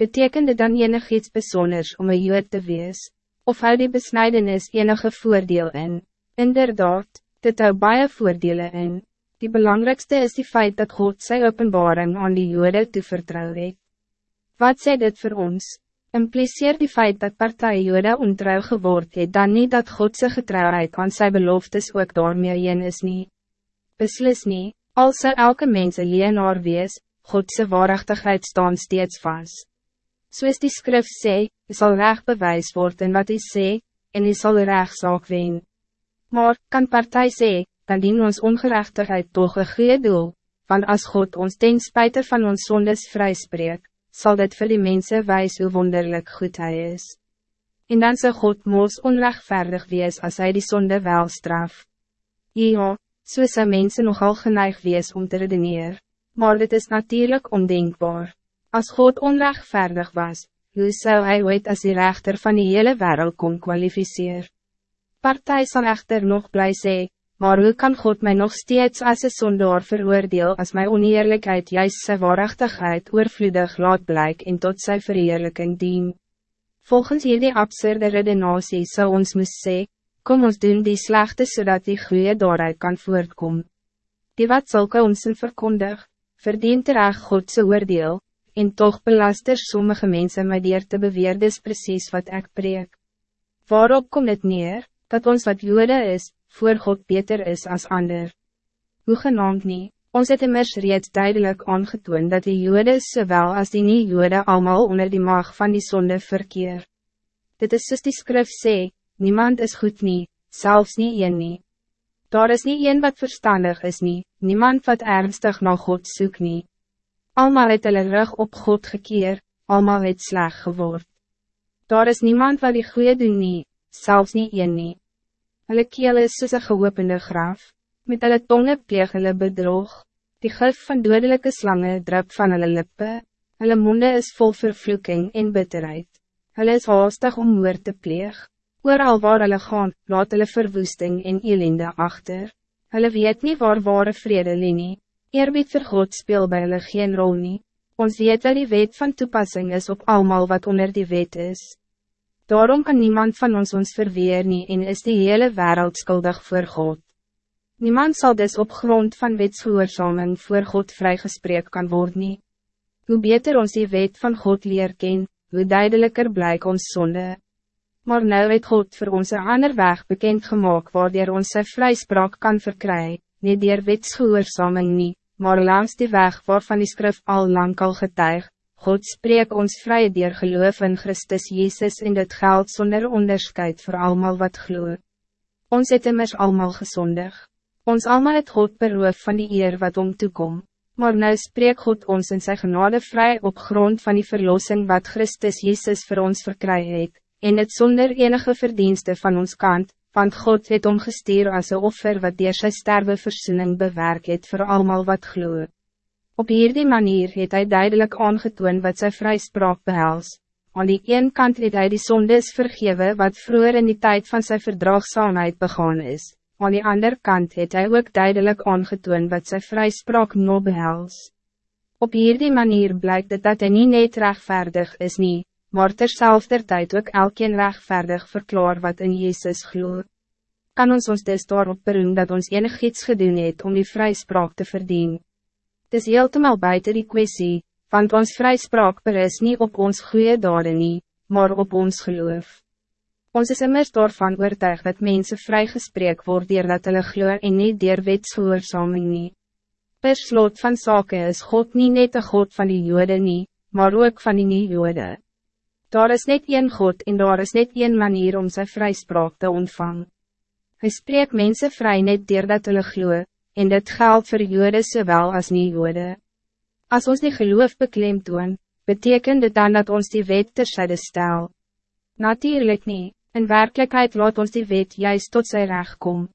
betekent dit dan enig iets bijzonders om een jood te wees, of hou die besnijdenis enige voordeel in? Inderdaad, dit hou baie voordele in. Die belangrijkste is die feit dat God zijn openbaring aan die jode toevertrouw het. Wat sê dit voor ons? Impliceer die feit dat partij jode ontrouw geword het dan niet dat Godse getrouwheid aan sy beloftes ook daarmee een is nie. Beslis nie, als elke mens een leenaar wees, Godse waarachtigheid staan steeds vast. Soos die skrif sê, jy sal recht bewys word in wat hy sê, en jy sal rechtszaak wen. Maar, kan partij sê, dan dien ons ongerechtigheid toch een goede doel, want als God ons ten spijter van ons zondes vrijspreek, zal dit voor die mensen wijs hoe wonderlijk goed hij is. En dan zal God moos onrechtvaardig wees als hij die zonde wel straf. Ja, so is mensen nogal geneigd wees om te redeneren maar dit is natuurlijk ondenkbaar. Als God onrechtvaardig was, hoe zou hij ooit als die rechter van die hele wereld kon kwalificeren? Partij zal echter nog blij zijn, maar hoe kan God mij nog steeds als een zondaar veroordeel als mijn oneerlijkheid juist zijn waarachtigheid oorvloedig laat blijk en tot zijn verheerlijking dien? Volgens hierdie absurde redenatie zou ons moest zeggen, kom ons doen die slechte zodat die goede daaruit kan voortkomen. Die wat zulke onsen verkondig, verdient terecht Godse oordeel, en toch belaster sommige mensen my dier te beweer dis precies wat ik preek. Waarop komt het neer, dat ons wat jode is, voor God beter is als ander? Hoe genaamd nie, ons het immers reeds duidelijk aangetoon dat die jode zowel als die nie jode allemaal onder die maag van die zonde verkeer. Dit is soos die skrif sê, niemand is goed nie, zelfs nie een nie. Daar is niet een wat verstandig is niet, niemand wat ernstig naar God zoekt niet. Almal het hulle rug op God gekeer, almal het sleg geword. Daar is niemand wat die goede doen niet, zelfs niet een niet. Hulle keel is soos een geopende graf, met hulle tonge pleeg hulle bedrog, die gif van dodelijke slangen drup van hulle lippe, hulle monde is vol vervloeking en bitterheid, hulle is haastig om moord te pleeg. Ooral waar hulle gaan, laat hulle verwoesting en elende achter. Hulle weet niet waar ware vrede lie nie. Eerbied vir God speel by hulle geen rol nie. Ons weet dat die wet van toepassing is op almal wat onder die wet is. Daarom kan niemand van ons ons verweer nie en is die hele wereld skuldig voor God. Niemand zal dus op grond van wetsgehoorzaming voor God vrijgesprek kan worden. Nie. Hoe beter ons die wet van God leer ken, hoe duidelijker blijk ons zonde. Maar nou het God voor onze ander weg bekend gemaakt waardoor ons sy vrijspraak kan verkrijgen, niet dier wetsgehoorsaming nie, maar langs die weg waarvan die skrif al lang al getuig, God spreek ons vrij dier geloof in Christus Jezus in dit geld zonder onderscheid voor allemaal wat gloe. Ons het immers allemaal gezondig. Ons allemaal het God beroof van die eer wat om toekom. Maar nou spreek God ons in sy genade vrij op grond van die verlossing wat Christus Jezus voor ons verkry het, en het zonder enige verdienste van ons kant, want God het omgestuur als een offer wat dier sy sterwe versoening bewerk het voor allemaal wat gloe. Op hierdie manier het hij duidelijk aangetoon wat sy vrijspraak behels. Aan die een kant het hij die zondes vergewe wat vroeger in die tijd van zijn verdraagzaamheid begaan is, aan die andere kant het hij ook duidelijk aangetoon wat sy vrijspraak no behels. Op hierdie manier blijkt het dat hij niet net rechtvaardig is niet, maar terzelfde tijd ook elkeen rechtvaardig verklaar wat in Jezus gloeit. Kan ons ons dus daarop beroem dat ons enig iets gedoen het om die vrijspraak te verdienen? Het is heeltemal buiten die kwestie, want ons vrijspraak berus niet op ons goede daden nie, maar op ons geloof. Ons is immers daarvan oortuig dat mensen vrijgesprek worden dat hulle gloe en nie dier wetsgehoorsaming nie. Per slot van zaken is God niet net de God van die Joden nie, maar ook van die nie-Joden. Daar is net één God en daar is net één manier om zijn vrijspraak te ontvangen. Hij spreekt mensen vrij net dier dat hulle gloe, en dit geldt voor jode zowel als niet jode. Als ons die geloof beklemt doen, betekent dit dan dat ons die wet terzijde stel. Natuurlijk niet, in werkelijkheid laat ons die wet juist tot zijn recht komen.